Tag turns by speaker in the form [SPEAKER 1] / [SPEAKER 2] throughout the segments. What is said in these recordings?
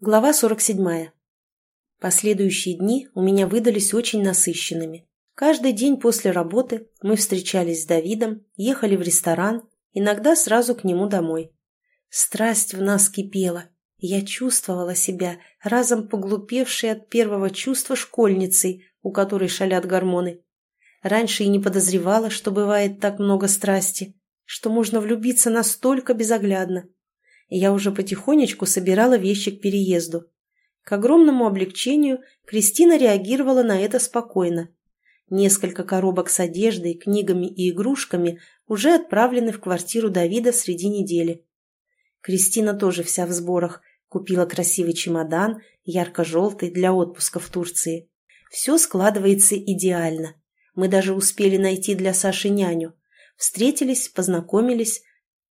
[SPEAKER 1] Глава 47. Последующие дни у меня выдались очень насыщенными. Каждый день после работы мы встречались с Давидом, ехали в ресторан, иногда сразу к нему домой. Страсть в нас кипела, я чувствовала себя разом поглупевшей от первого чувства школьницей, у которой шалят гормоны. Раньше и не подозревала, что бывает так много страсти, что можно влюбиться настолько безоглядно я уже потихонечку собирала вещи к переезду. К огромному облегчению Кристина реагировала на это спокойно. Несколько коробок с одеждой, книгами и игрушками уже отправлены в квартиру Давида среди недели. Кристина тоже вся в сборах, купила красивый чемодан, ярко-желтый, для отпуска в Турции. Все складывается идеально. Мы даже успели найти для Саши няню. Встретились, познакомились,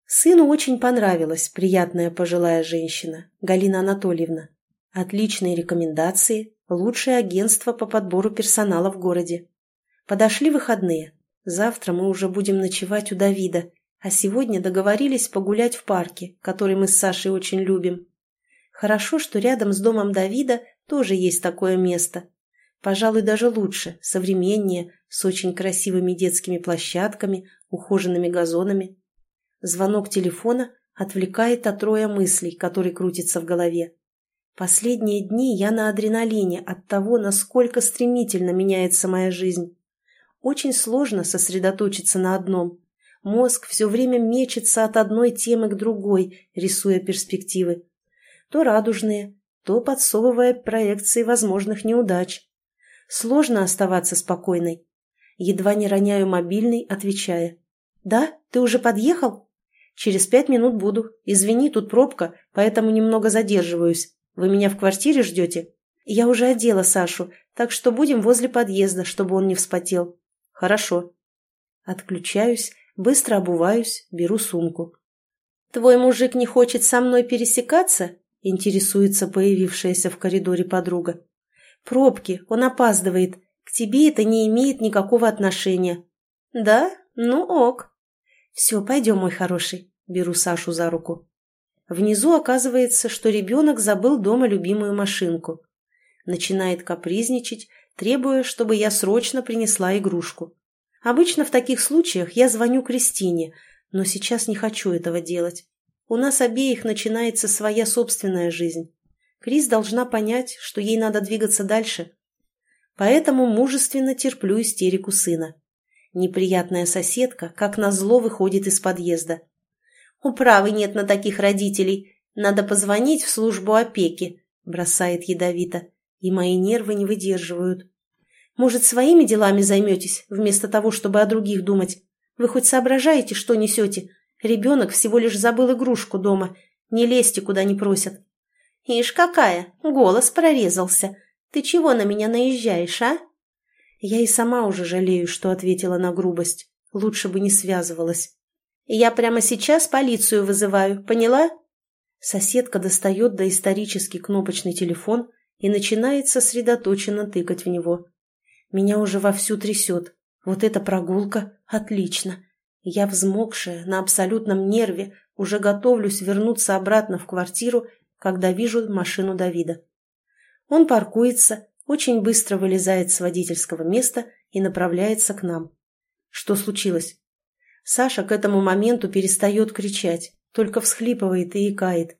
[SPEAKER 1] Сыну очень понравилась приятная пожилая женщина, Галина Анатольевна. Отличные рекомендации, лучшее агентство по подбору персонала в городе. Подошли выходные. Завтра мы уже будем ночевать у Давида, а сегодня договорились погулять в парке, который мы с Сашей очень любим. Хорошо, что рядом с домом Давида тоже есть такое место. Пожалуй, даже лучше, современнее, с очень красивыми детскими площадками, ухоженными газонами. Звонок телефона отвлекает от роя мыслей, который крутится в голове. Последние дни я на адреналине от того, насколько стремительно меняется моя жизнь. Очень сложно сосредоточиться на одном. Мозг все время мечется от одной темы к другой, рисуя перспективы. То радужные, то подсовывая проекции возможных неудач. Сложно оставаться спокойной. Едва не роняю мобильный, отвечая. «Да, ты уже подъехал?» «Через пять минут буду. Извини, тут пробка, поэтому немного задерживаюсь. Вы меня в квартире ждете?» «Я уже одела Сашу, так что будем возле подъезда, чтобы он не вспотел». «Хорошо». Отключаюсь, быстро обуваюсь, беру сумку. «Твой мужик не хочет со мной пересекаться?» – интересуется появившаяся в коридоре подруга. «Пробки, он опаздывает. К тебе это не имеет никакого отношения». «Да? Ну ок». «Все, пойдем, мой хороший», — беру Сашу за руку. Внизу оказывается, что ребенок забыл дома любимую машинку. Начинает капризничать, требуя, чтобы я срочно принесла игрушку. Обычно в таких случаях я звоню Кристине, но сейчас не хочу этого делать. У нас обеих начинается своя собственная жизнь. Крис должна понять, что ей надо двигаться дальше. Поэтому мужественно терплю истерику сына. Неприятная соседка, как назло, выходит из подъезда. «Управы нет на таких родителей. Надо позвонить в службу опеки», – бросает ядовито. И мои нервы не выдерживают. «Может, своими делами займетесь, вместо того, чтобы о других думать? Вы хоть соображаете, что несете? Ребенок всего лишь забыл игрушку дома. Не лезьте, куда не просят». «Ишь какая! Голос прорезался. Ты чего на меня наезжаешь, а?» Я и сама уже жалею, что ответила на грубость. Лучше бы не связывалась. «Я прямо сейчас полицию вызываю, поняла?» Соседка достает доисторический кнопочный телефон и начинает сосредоточенно тыкать в него. Меня уже вовсю трясет. Вот эта прогулка отлично. Я взмокшая, на абсолютном нерве, уже готовлюсь вернуться обратно в квартиру, когда вижу машину Давида. Он паркуется, очень быстро вылезает с водительского места и направляется к нам. Что случилось? Саша к этому моменту перестает кричать, только всхлипывает и икает.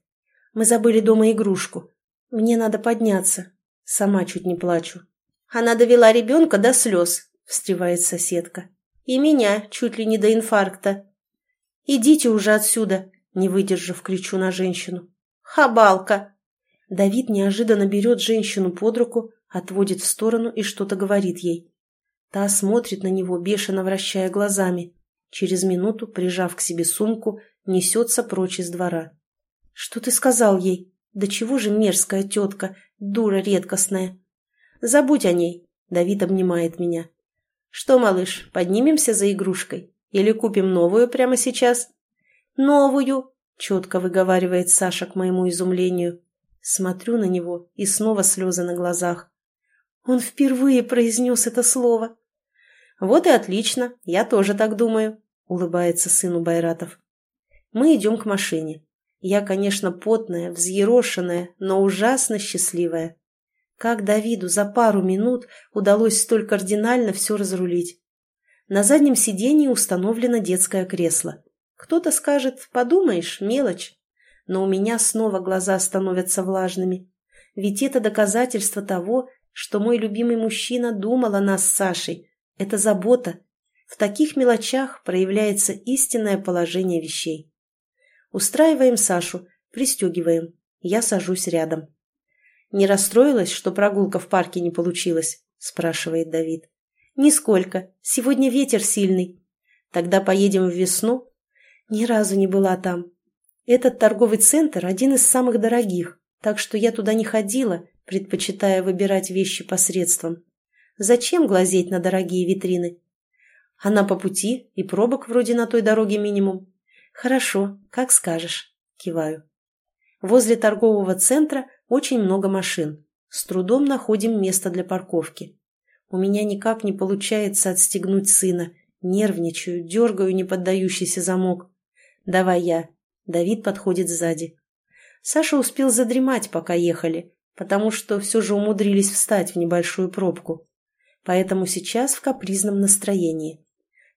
[SPEAKER 1] Мы забыли дома игрушку. Мне надо подняться. Сама чуть не плачу. Она довела ребенка до слез, встревает соседка. И меня чуть ли не до инфаркта. Идите уже отсюда, не выдержав, кричу на женщину. Хабалка! Давид неожиданно берет женщину под руку, отводит в сторону и что-то говорит ей. Та смотрит на него, бешено вращая глазами. Через минуту, прижав к себе сумку, несется прочь из двора. «Что ты сказал ей? Да чего же мерзкая тетка, дура редкостная!» «Забудь о ней!» — Давид обнимает меня. «Что, малыш, поднимемся за игрушкой? Или купим новую прямо сейчас?» «Новую!» — четко выговаривает Саша к моему изумлению. Смотрю на него, и снова слезы на глазах. Он впервые произнес это слово. «Вот и отлично, я тоже так думаю», — улыбается сыну Байратов. Мы идем к машине. Я, конечно, потная, взъерошенная, но ужасно счастливая. Как Давиду за пару минут удалось столь кардинально все разрулить? На заднем сидении установлено детское кресло. Кто-то скажет, подумаешь, мелочь. Но у меня снова глаза становятся влажными. Ведь это доказательство того, что мой любимый мужчина думал о нас с Сашей. Это забота. В таких мелочах проявляется истинное положение вещей. Устраиваем Сашу, пристегиваем. Я сажусь рядом. «Не расстроилась, что прогулка в парке не получилась?» – спрашивает Давид. «Нисколько. Сегодня ветер сильный. Тогда поедем в весну?» «Ни разу не была там. Этот торговый центр один из самых дорогих, так что я туда не ходила, предпочитая выбирать вещи посредством. Зачем глазеть на дорогие витрины? Она по пути, и пробок вроде на той дороге минимум. Хорошо, как скажешь. Киваю. Возле торгового центра очень много машин. С трудом находим место для парковки. У меня никак не получается отстегнуть сына. Нервничаю, дергаю неподдающийся замок. Давай я. Давид подходит сзади. Саша успел задремать, пока ехали, потому что все же умудрились встать в небольшую пробку. Поэтому сейчас в капризном настроении.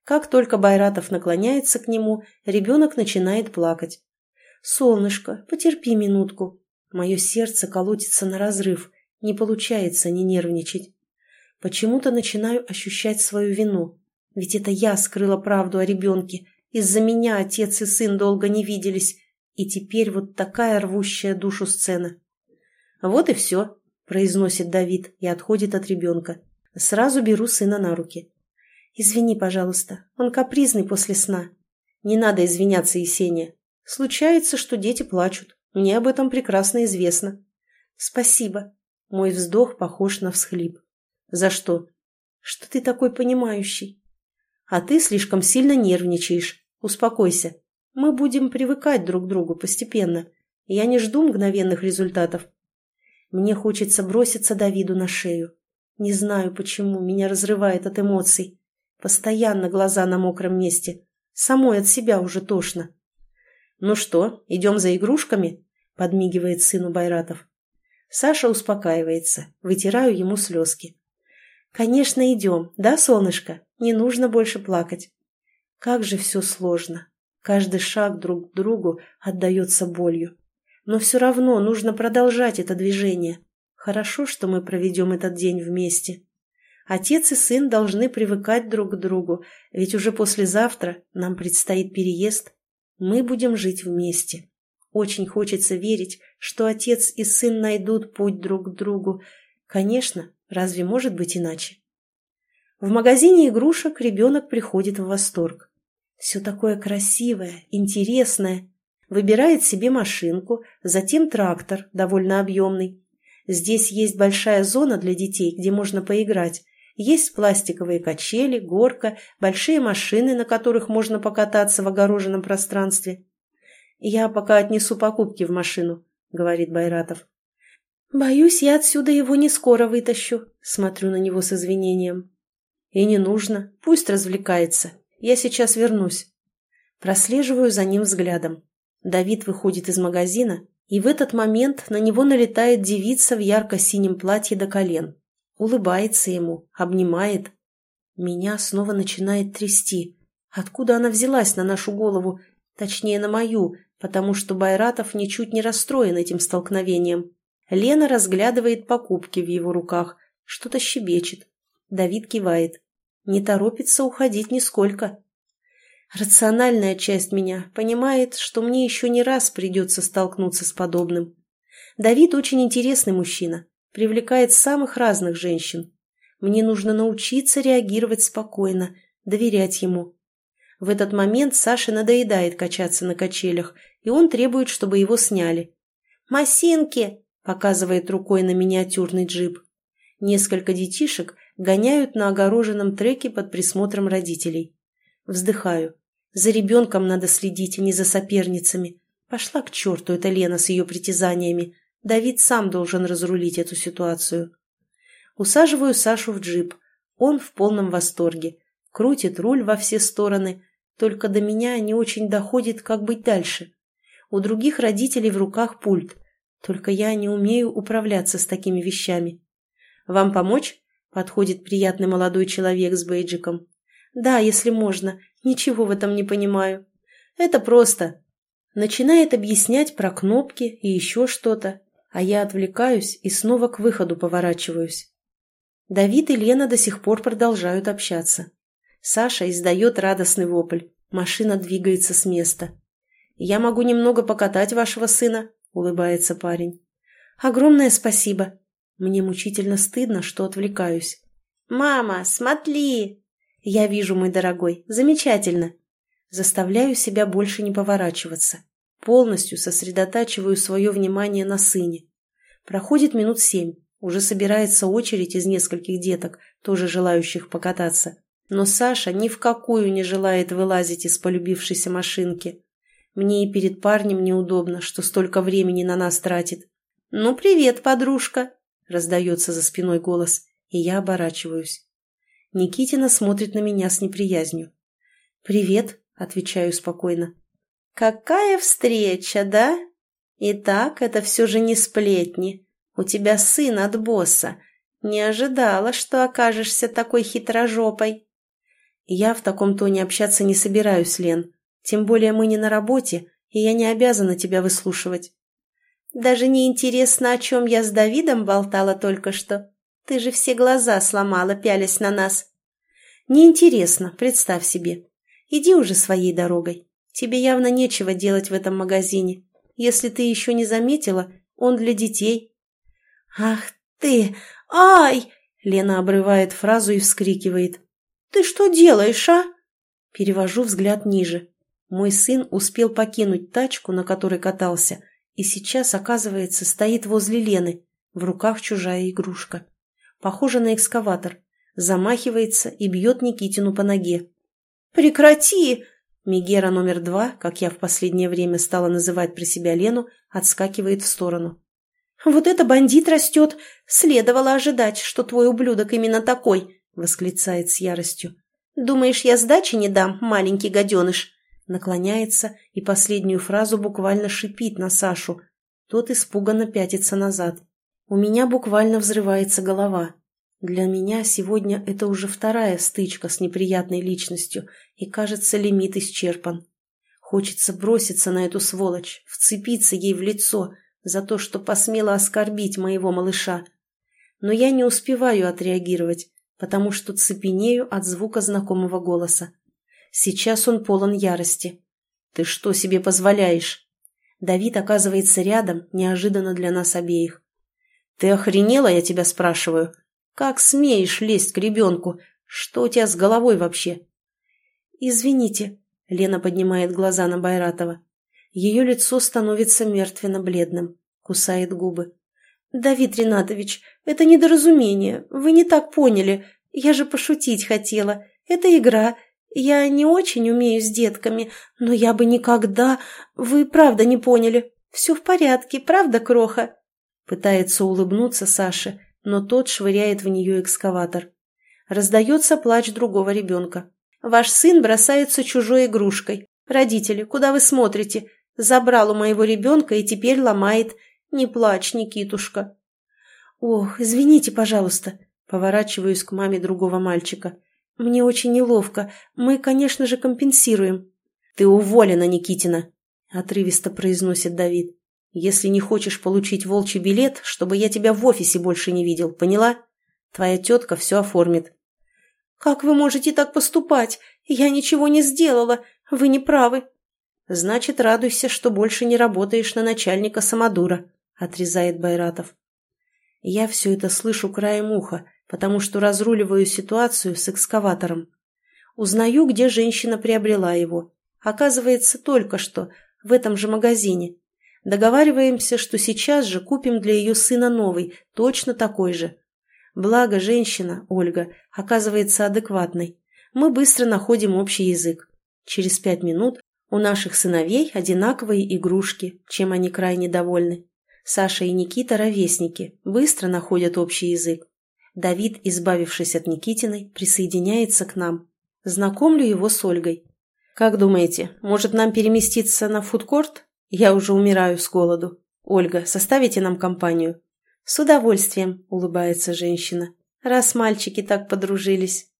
[SPEAKER 1] Как только Байратов наклоняется к нему, ребенок начинает плакать. «Солнышко, потерпи минутку». Мое сердце колотится на разрыв, не получается не нервничать. Почему-то начинаю ощущать свою вину. Ведь это я скрыла правду о ребенке. Из-за меня отец и сын долго не виделись. И теперь вот такая рвущая душу сцена. «Вот и все», – произносит Давид и отходит от ребенка. Сразу беру сына на руки. «Извини, пожалуйста, он капризный после сна». «Не надо извиняться, Есения. Случается, что дети плачут. Мне об этом прекрасно известно». «Спасибо». Мой вздох похож на всхлип. «За что?» «Что ты такой понимающий?» «А ты слишком сильно нервничаешь. Успокойся. Мы будем привыкать друг к другу постепенно. Я не жду мгновенных результатов. Мне хочется броситься Давиду на шею. Не знаю, почему, меня разрывает от эмоций. Постоянно глаза на мокром месте. Самой от себя уже тошно. «Ну что, идем за игрушками?» – подмигивает сыну Байратов. Саша успокаивается, вытираю ему слезки. «Конечно, идем, да, солнышко? Не нужно больше плакать». Как же все сложно. Каждый шаг друг к другу отдается болью. Но все равно нужно продолжать это движение. Хорошо, что мы проведем этот день вместе. Отец и сын должны привыкать друг к другу, ведь уже послезавтра нам предстоит переезд. Мы будем жить вместе. Очень хочется верить, что отец и сын найдут путь друг к другу. Конечно, разве может быть иначе? В магазине игрушек ребенок приходит в восторг. Все такое красивое, интересное. Выбирает себе машинку, затем трактор, довольно объемный. Здесь есть большая зона для детей, где можно поиграть, есть пластиковые качели, горка, большие машины, на которых можно покататься в огороженном пространстве. «Я пока отнесу покупки в машину», — говорит Байратов. «Боюсь, я отсюда его не скоро вытащу», — смотрю на него с извинением. «И не нужно, пусть развлекается. Я сейчас вернусь». Прослеживаю за ним взглядом. Давид выходит из магазина, и в этот момент на него налетает девица в ярко-синем платье до колен улыбается ему, обнимает. Меня снова начинает трясти. Откуда она взялась на нашу голову, точнее на мою, потому что Байратов ничуть не расстроен этим столкновением. Лена разглядывает покупки в его руках, что-то щебечет. Давид кивает. Не торопится уходить нисколько. Рациональная часть меня понимает, что мне еще не раз придется столкнуться с подобным. Давид очень интересный мужчина, привлекает самых разных женщин. Мне нужно научиться реагировать спокойно, доверять ему. В этот момент Саше надоедает качаться на качелях, и он требует, чтобы его сняли. «Масинки!» – показывает рукой на миниатюрный джип. Несколько детишек гоняют на огороженном треке под присмотром родителей. Вздыхаю. За ребенком надо следить, а не за соперницами. Пошла к черту эта Лена с ее притязаниями. Давид сам должен разрулить эту ситуацию. Усаживаю Сашу в джип. Он в полном восторге. Крутит руль во все стороны. Только до меня не очень доходит, как быть дальше. У других родителей в руках пульт. Только я не умею управляться с такими вещами. «Вам помочь?» – подходит приятный молодой человек с бейджиком. «Да, если можно. Ничего в этом не понимаю. Это просто». Начинает объяснять про кнопки и еще что-то, а я отвлекаюсь и снова к выходу поворачиваюсь. Давид и Лена до сих пор продолжают общаться. Саша издает радостный вопль. Машина двигается с места. «Я могу немного покатать вашего сына», — улыбается парень. «Огромное спасибо. Мне мучительно стыдно, что отвлекаюсь». «Мама, смотри!» «Я вижу, мой дорогой. Замечательно!» Заставляю себя больше не поворачиваться. Полностью сосредотачиваю свое внимание на сыне. Проходит минут семь. Уже собирается очередь из нескольких деток, тоже желающих покататься. Но Саша ни в какую не желает вылазить из полюбившейся машинки. Мне и перед парнем неудобно, что столько времени на нас тратит. «Ну, привет, подружка!» – раздается за спиной голос, и я оборачиваюсь. Никитина смотрит на меня с неприязнью. «Привет», – отвечаю спокойно. «Какая встреча, да? Итак, это все же не сплетни. У тебя сын от босса. Не ожидала, что окажешься такой хитрожопой». Я в таком тоне общаться не собираюсь, Лен. Тем более мы не на работе, и я не обязана тебя выслушивать. Даже не интересно, о чем я с Давидом болтала только что. Ты же все глаза сломала, пялясь на нас. Неинтересно, представь себе. Иди уже своей дорогой. Тебе явно нечего делать в этом магазине. Если ты еще не заметила, он для детей. Ах ты! Ай! Лена обрывает фразу и вскрикивает. Ты что делаешь, а? Перевожу взгляд ниже. Мой сын успел покинуть тачку, на которой катался, и сейчас, оказывается, стоит возле Лены, в руках чужая игрушка. Похоже на экскаватор. Замахивается и бьет Никитину по ноге. «Прекрати!» Мегера номер два, как я в последнее время стала называть про себя Лену, отскакивает в сторону. «Вот это бандит растет! Следовало ожидать, что твой ублюдок именно такой!» — восклицает с яростью. «Думаешь, я сдачи не дам, маленький гаденыш?» наклоняется и последнюю фразу буквально шипит на Сашу. Тот испуганно пятится назад. У меня буквально взрывается голова. Для меня сегодня это уже вторая стычка с неприятной личностью, и, кажется, лимит исчерпан. Хочется броситься на эту сволочь, вцепиться ей в лицо за то, что посмела оскорбить моего малыша. Но я не успеваю отреагировать, потому что цепенею от звука знакомого голоса. Сейчас он полон ярости. «Ты что себе позволяешь?» Давид оказывается рядом, неожиданно для нас обеих. «Ты охренела, я тебя спрашиваю? Как смеешь лезть к ребенку? Что у тебя с головой вообще?» «Извините», — Лена поднимает глаза на Байратова. Ее лицо становится мертвенно-бледным, кусает губы. «Давид Ринатович, это недоразумение. Вы не так поняли. Я же пошутить хотела. Это игра. «Я не очень умею с детками, но я бы никогда... Вы правда не поняли. Все в порядке, правда, Кроха?» Пытается улыбнуться Саше, но тот швыряет в нее экскаватор. Раздается плач другого ребенка. «Ваш сын бросается чужой игрушкой. Родители, куда вы смотрите? Забрал у моего ребенка и теперь ломает. Не плачь, Никитушка». «Ох, извините, пожалуйста», поворачиваюсь к маме другого мальчика. «Мне очень неловко. Мы, конечно же, компенсируем». «Ты уволена, Никитина», — отрывисто произносит Давид. «Если не хочешь получить волчий билет, чтобы я тебя в офисе больше не видел, поняла? Твоя тетка все оформит». «Как вы можете так поступать? Я ничего не сделала. Вы не правы». «Значит, радуйся, что больше не работаешь на начальника Самодура», — отрезает Байратов. Я все это слышу краем уха, потому что разруливаю ситуацию с экскаватором. Узнаю, где женщина приобрела его. Оказывается, только что, в этом же магазине. Договариваемся, что сейчас же купим для ее сына новый, точно такой же. Благо, женщина, Ольга, оказывается адекватной. Мы быстро находим общий язык. Через пять минут у наших сыновей одинаковые игрушки, чем они крайне довольны. Саша и Никита – ровесники, быстро находят общий язык. Давид, избавившись от Никитиной, присоединяется к нам. Знакомлю его с Ольгой. «Как думаете, может нам переместиться на фудкорт? Я уже умираю с голоду. Ольга, составите нам компанию?» «С удовольствием», — улыбается женщина. «Раз мальчики так подружились».